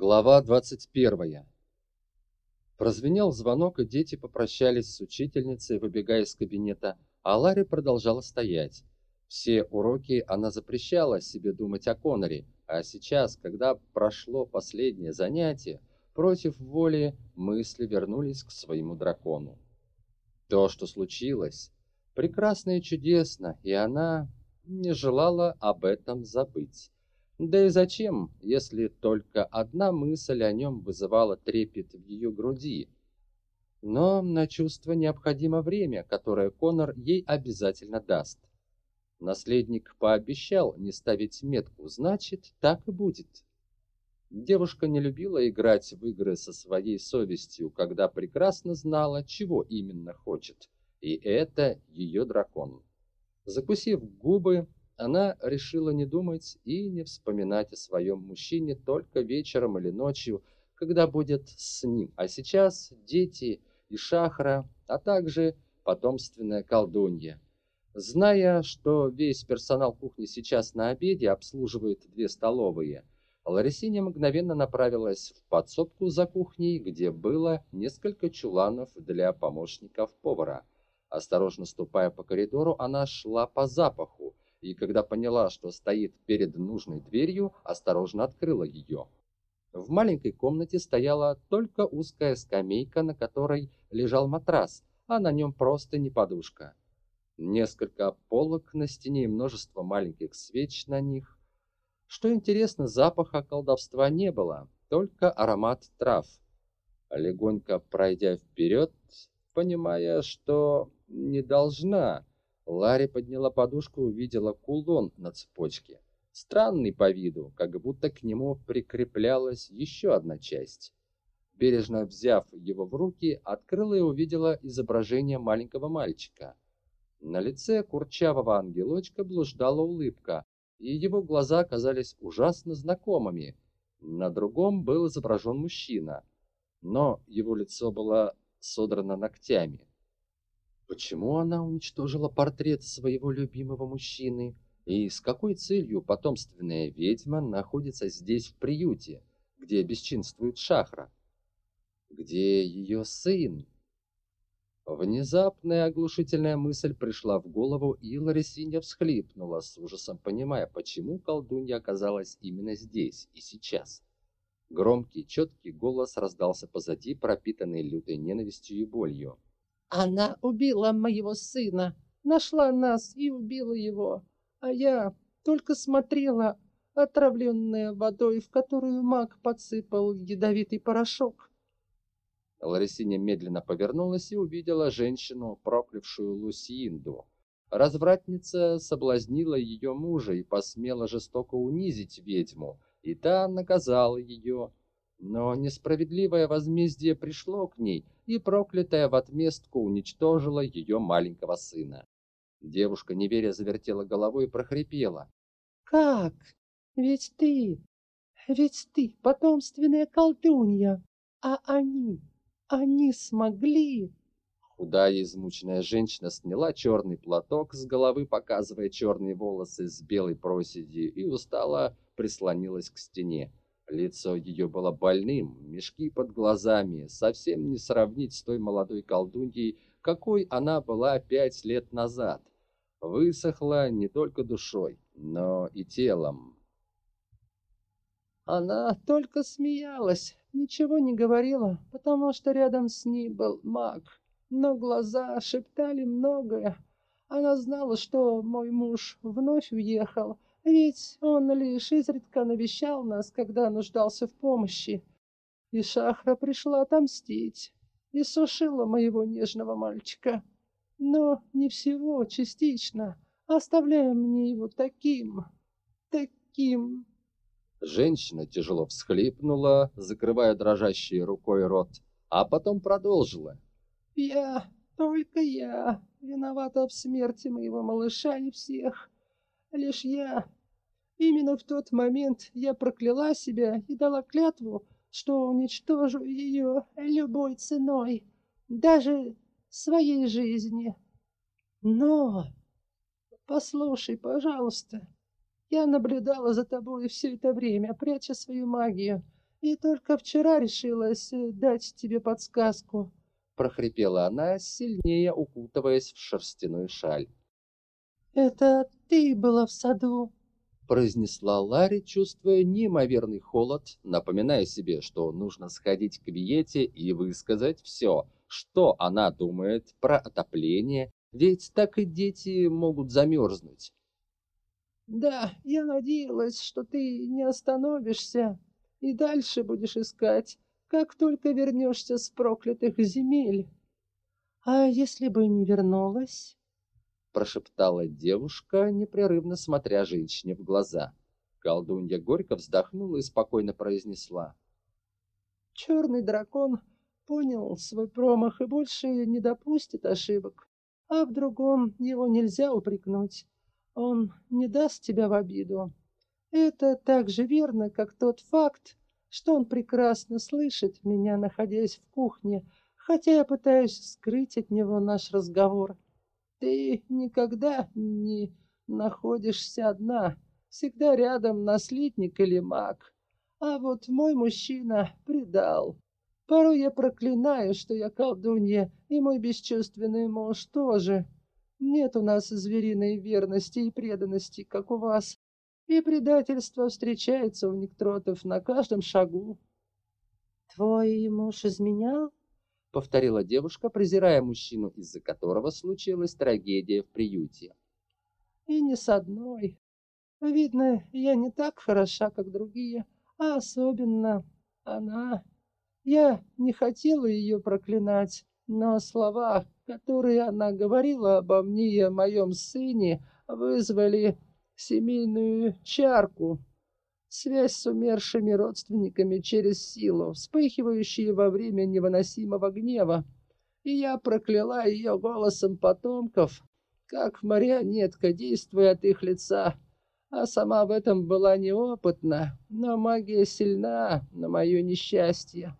Глава 21. Прозвенел звонок, и дети попрощались с учительницей, выбегая из кабинета, а Ларри продолжала стоять. Все уроки она запрещала себе думать о Коноре, а сейчас, когда прошло последнее занятие, против воли мысли вернулись к своему дракону. То, что случилось, прекрасно и чудесно, и она не желала об этом забыть. Да и зачем, если только одна мысль о нем вызывала трепет в ее груди? Но на чувство необходимо время, которое Конор ей обязательно даст. Наследник пообещал не ставить метку, значит, так и будет. Девушка не любила играть в игры со своей совестью, когда прекрасно знала, чего именно хочет. И это ее дракон. Закусив губы, она решила не думать и не вспоминать о своем мужчине только вечером или ночью, когда будет с ним. А сейчас дети и шахра, а также потомственная колдунья. Зная, что весь персонал кухни сейчас на обеде обслуживает две столовые, Ларисиня мгновенно направилась в подсобку за кухней, где было несколько чуланов для помощников повара. Осторожно ступая по коридору, она шла по запаху, и когда поняла, что стоит перед нужной дверью, осторожно открыла ее. В маленькой комнате стояла только узкая скамейка, на которой лежал матрас, а на нем просто не подушка. Несколько полок на стене и множество маленьких свеч на них. Что интересно, запаха колдовства не было, только аромат трав. Легонько пройдя вперед, понимая, что не должна, Ларри подняла подушку и увидела кулон на цепочке. Странный по виду, как будто к нему прикреплялась еще одна часть. Бережно взяв его в руки, открыла и увидела изображение маленького мальчика. На лице курчавого ангелочка блуждала улыбка, и его глаза казались ужасно знакомыми. На другом был изображен мужчина, но его лицо было содрано ногтями. Почему она уничтожила портрет своего любимого мужчины? И с какой целью потомственная ведьма находится здесь в приюте, где бесчинствует Шахра? Где ее сын? Внезапная оглушительная мысль пришла в голову, и Ларисинья всхлипнула, с ужасом понимая, почему колдунья оказалась именно здесь и сейчас. Громкий, четкий голос раздался позади, пропитанный лютой ненавистью и болью. Она убила моего сына, нашла нас и убила его, а я только смотрела, отравленная водой, в которую маг подсыпал ядовитый порошок. Ларисиня медленно повернулась и увидела женщину, проклявшую Лусинду. Развратница соблазнила ее мужа и посмела жестоко унизить ведьму, и та наказала ее, но несправедливое возмездие пришло к ней, и проклятая в отместку уничтожила ее маленького сына. Девушка, не веря, завертела головой и прохрипела. «Как? Ведь ты... Ведь ты потомственная колдунья, а они... Они смогли...» Худая измученная женщина сняла черный платок с головы, показывая черные волосы с белой проседью, и устало прислонилась к стене. Лицо ее было больным, мешки под глазами, совсем не сравнить с той молодой колдуньей, какой она была пять лет назад. Высохла не только душой, но и телом. Она только смеялась, ничего не говорила, потому что рядом с ней был маг. Но глаза шептали многое. Она знала, что мой муж вновь уехал, ведь он лишь изредка навещал нас, когда нуждался в помощи. И Шахра пришла отомстить и сушила моего нежного мальчика. Но не всего, частично, оставляя мне его таким, таким. Женщина тяжело всхлипнула, закрывая дрожащей рукой рот, а потом продолжила. «Я, только я, виновата в смерти моего малыша и всех. Лишь я Именно в тот момент я прокляла себя и дала клятву, что уничтожу ее любой ценой, даже своей жизни. Но, послушай, пожалуйста, я наблюдала за тобой все это время, пряча свою магию, и только вчера решилась э, дать тебе подсказку», — прохрипела она, сильнее укутываясь в шерстяную шаль. «Это ты была в саду», — произнесла Ларри, чувствуя неимоверный холод, напоминая себе, что нужно сходить к Виете и высказать все, что она думает про отопление, ведь так и дети могут замерзнуть. «Да, я надеялась, что ты не остановишься и дальше будешь искать, как только вернешься с проклятых земель. А если бы не вернулась?» Прошептала девушка, непрерывно смотря женщине в глаза. Колдунья горько вздохнула и спокойно произнесла. «Черный дракон понял свой промах и больше не допустит ошибок, а в другом его нельзя упрекнуть. Он не даст тебя в обиду. Это так же верно, как тот факт, что он прекрасно слышит меня, находясь в кухне, хотя я пытаюсь скрыть от него наш разговор. Ты никогда не находишься одна, всегда рядом наследник или маг. А вот мой мужчина предал. Порой я проклинаю, что я колдунья, и мой бесчувственный муж тоже. Нет у нас звериной верности и преданности, как у вас. И предательство встречается у нектротов на каждом шагу. Твой муж изменял? — повторила девушка, презирая мужчину, из-за которого случилась трагедия в приюте. «И не с одной. Видно, я не так хороша, как другие, а особенно она. Я не хотела ее проклинать, но слова, которые она говорила обо мне и о моем сыне, вызвали семейную чарку, связь с умершими родственниками через силу, вспыхивающие во время невыносимого гнева. И я прокляла ее голосом потомков, как марионетка, действуя от их лица. А сама в этом была неопытна, но магия сильна на мое несчастье.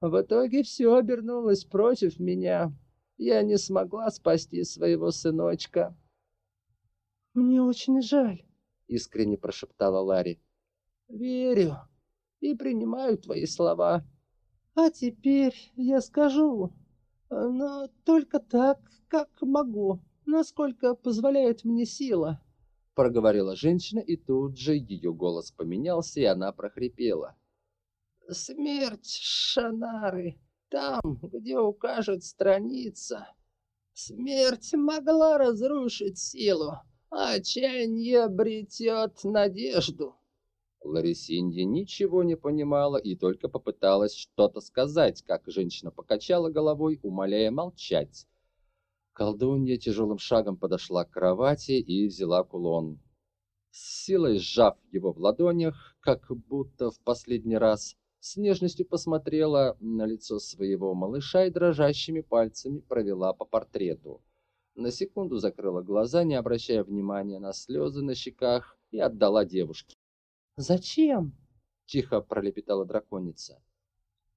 В итоге все обернулось против меня. Я не смогла спасти своего сыночка. «Мне очень жаль», — искренне прошептала Ларри. Верю и принимаю твои слова. А теперь я скажу, но только так, как могу, насколько позволяет мне сила. Проговорила женщина, и тут же ее голос поменялся, и она прохрипела. Смерть Шанары, там, где укажет страница. Смерть могла разрушить силу, а отчаяние обретет надежду. Ларисинья ничего не понимала и только попыталась что-то сказать, как женщина покачала головой, умоляя молчать. Колдунья тяжелым шагом подошла к кровати и взяла кулон. С силой сжав его в ладонях, как будто в последний раз, с нежностью посмотрела на лицо своего малыша и дрожащими пальцами провела по портрету. На секунду закрыла глаза, не обращая внимания на слезы на щеках, и отдала девушке. «Зачем?» — тихо пролепетала драконица.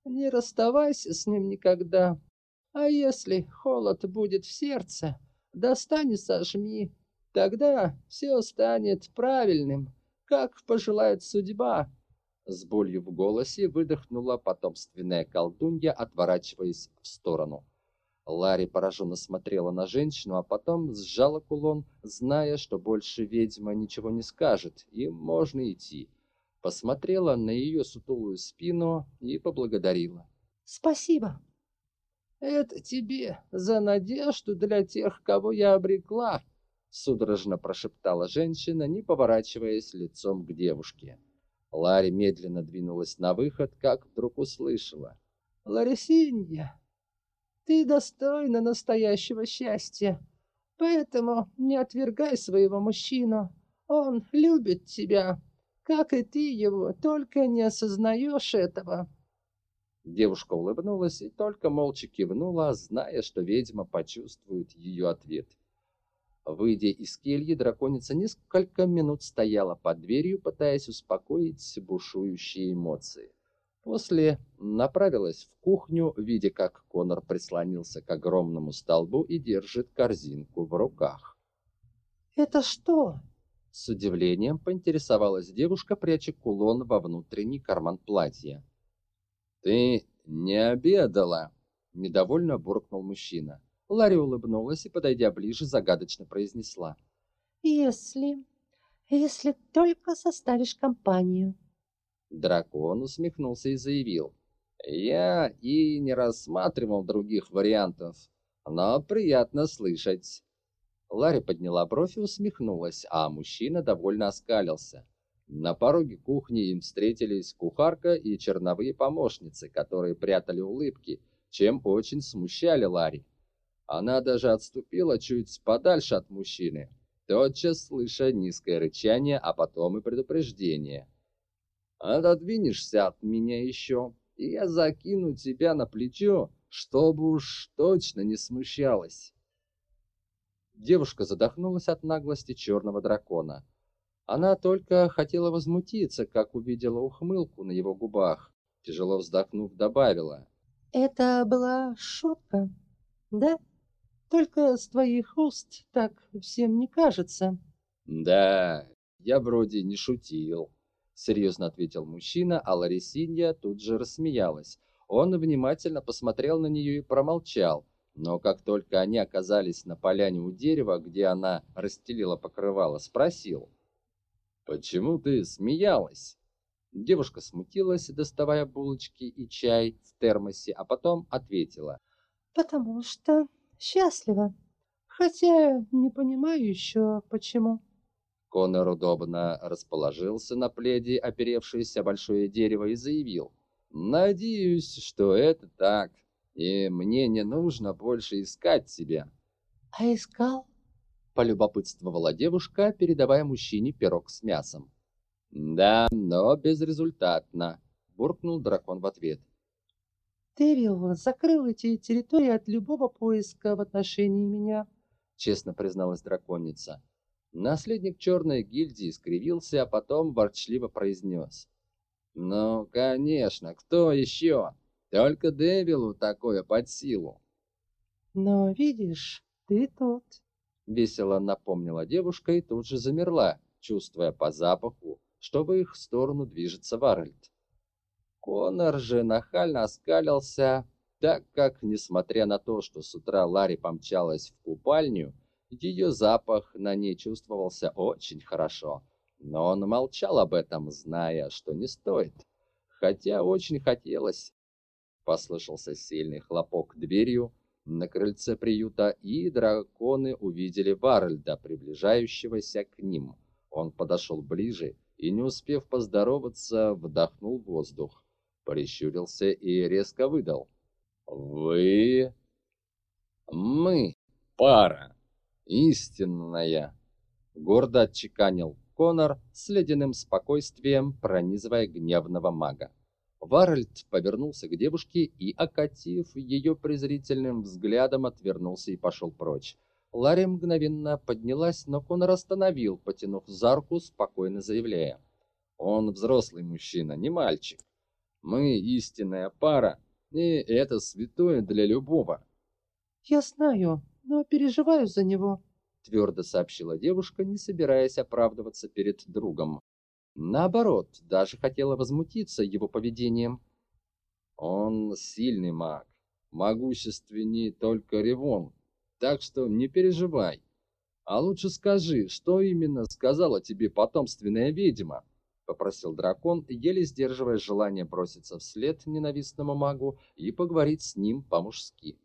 «Не расставайся с ним никогда. А если холод будет в сердце, достань и сожми. Тогда все станет правильным, как пожелает судьба». С болью в голосе выдохнула потомственная колдунья, отворачиваясь в сторону. Ларри пораженно смотрела на женщину, а потом сжала кулон, зная, что больше ведьма ничего не скажет, и можно идти. Посмотрела на ее сутулую спину и поблагодарила. «Спасибо!» «Это тебе за надежду для тех, кого я обрекла!» Судорожно прошептала женщина, не поворачиваясь лицом к девушке. Ларри медленно двинулась на выход, как вдруг услышала. «Ларисинья, ты достойна настоящего счастья, поэтому не отвергай своего мужчину. Он любит тебя, как и ты его, только не осознаешь этого». Девушка улыбнулась и только молча кивнула, зная, что ведьма почувствует ее ответ. Выйдя из кельи, драконица несколько минут стояла под дверью, пытаясь успокоить бушующие эмоции. После направилась в кухню, видя, как Конор прислонился к огромному столбу и держит корзинку в руках. «Это что?» С удивлением поинтересовалась девушка, пряча кулон во внутренний карман платья. «Ты не обедала!» – недовольно буркнул мужчина. Ларри улыбнулась и, подойдя ближе, загадочно произнесла. «Если... если только составишь компанию». Дракон усмехнулся и заявил. «Я и не рассматривал других вариантов, но приятно слышать». Ларри подняла бровь и усмехнулась, а мужчина довольно оскалился. На пороге кухни им встретились кухарка и черновые помощницы, которые прятали улыбки, чем очень смущали Ларри. Она даже отступила чуть подальше от мужчины, тотчас слыша низкое рычание, а потом и предупреждение. «Отодвинешься от меня еще, и я закину тебя на плечо, чтобы уж точно не смущалась». Девушка задохнулась от наглости черного дракона. Она только хотела возмутиться, как увидела ухмылку на его губах. Тяжело вздохнув, добавила. «Это была шутка, да?» Только с твоих уст так всем не кажется. Да, я вроде не шутил, серьезно ответил мужчина, а Ларисинья тут же рассмеялась. Он внимательно посмотрел на нее и промолчал. Но как только они оказались на поляне у дерева, где она расстелила покрывало, спросил. «Почему ты смеялась?» Девушка смутилась, доставая булочки и чай в термосе, а потом ответила. «Потому что счастлива. Хотя не понимаю еще, почему. Конор удобно расположился на пледе, оперевшись о большое дерево, и заявил. «Надеюсь, что это так, и мне не нужно больше искать тебя». «А искал?» — полюбопытствовала девушка, передавая мужчине пирог с мясом. «Да, но безрезультатно», — буркнул дракон в ответ. Террил закрыл эти территории от любого поиска в отношении меня, честно призналась драконица. Наследник черной гильдии скривился, а потом ворчливо произнес. «Ну, конечно, кто еще? Только Девилу такое под силу». «Но видишь, ты тут», — весело напомнила девушка и тут же замерла, чувствуя по запаху, что в их сторону движется Варальд. Конор же нахально оскалился, так как, несмотря на то, что с утра Ларри помчалась в купальню, ее запах на ней чувствовался очень хорошо. Но он молчал об этом, зная, что не стоит. Хотя очень хотелось. Послышался сильный хлопок дверью на крыльце приюта, и драконы увидели Варальда, приближающегося к ним. Он подошел ближе и, не успев поздороваться, вдохнул воздух прищурился и резко выдал. «Вы...» «Мы... пара... истинная...» Гордо отчеканил Конор с ледяным спокойствием, пронизывая гневного мага. Варальд повернулся к девушке и, окатив ее презрительным взглядом, отвернулся и пошел прочь. Ларри мгновенно поднялась, но Конор остановил, потянув за руку, спокойно заявляя. «Он взрослый мужчина, не мальчик. Мы истинная пара, и это святое для любого. Я знаю, но переживаю за него, твердо сообщила девушка, не собираясь оправдываться перед другом. Наоборот, даже хотела возмутиться его поведением. Он сильный маг, могущественней только Ревон, так что не переживай. А лучше скажи, что именно сказала тебе потомственная ведьма? попросил дракон, еле сдерживая желание броситься вслед ненавистному магу и поговорить с ним по-мужски.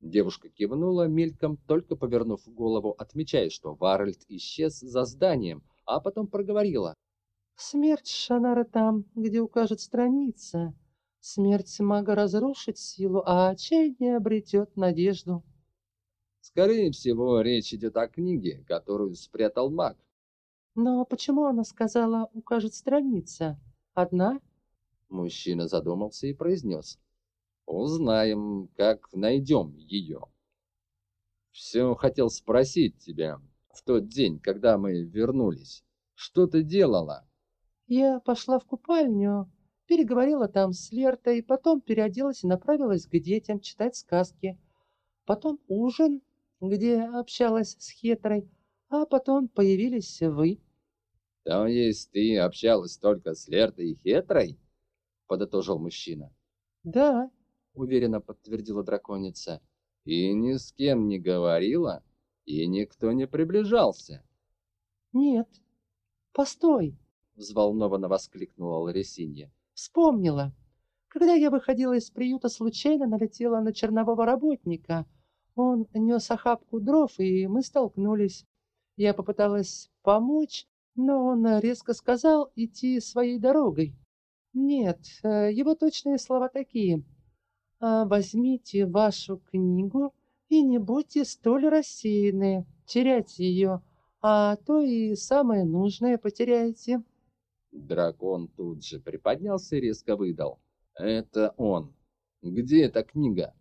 Девушка кивнула мельком, только повернув голову, отмечая, что Варальд исчез за зданием, а потом проговорила. «Смерть Шанара там, где укажет страница. Смерть мага разрушит силу, а отчаяние обретет надежду». «Скорее всего, речь идет о книге, которую спрятал маг», но почему она сказала «укажет страница»? Одна? Мужчина задумался и произнес. Узнаем, как найдем ее. Все хотел спросить тебя в тот день, когда мы вернулись. Что ты делала? Я пошла в купальню, переговорила там с Лертой, потом переоделась и направилась к детям читать сказки. Потом ужин, где общалась с Хетрой, а потом появились вы. «То есть ты общалась только с Лертой и Хетрой?» — подытожил мужчина. Да, уверенно подтвердила драконица. И ни с кем не говорила, и никто не приближался. Нет. Постой, взволнованно воскликнула Ларисинья. Вспомнила. Когда я выходила из приюта, случайно налетела на чернового работника. Он нес охапку дров, и мы столкнулись. Я попыталась помочь, но он резко сказал идти своей дорогой. Нет, э, его точные слова такие. «А, «Возьмите вашу книгу и не будьте столь рассеянны, терять ее, а то и самое нужное потеряете». Дракон тут же приподнялся и резко выдал. «Это он. Где эта книга?»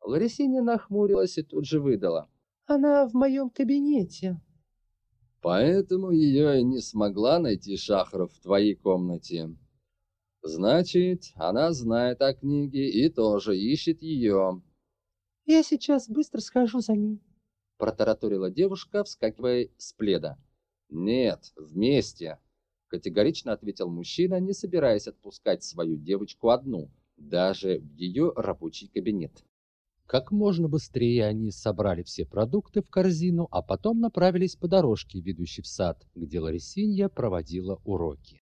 Ларисиня нахмурилась и тут же выдала. «Она в моем кабинете». «Поэтому ее и не смогла найти Шахров в твоей комнате. Значит, она знает о книге и тоже ищет ее». «Я сейчас быстро схожу за ней», — протараторила девушка, вскакивая с пледа. «Нет, вместе», — категорично ответил мужчина, не собираясь отпускать свою девочку одну, даже в ее рабочий кабинет. Как можно быстрее они собрали все продукты в корзину, а потом направились по дорожке, ведущей в сад, где Ларисинья проводила уроки.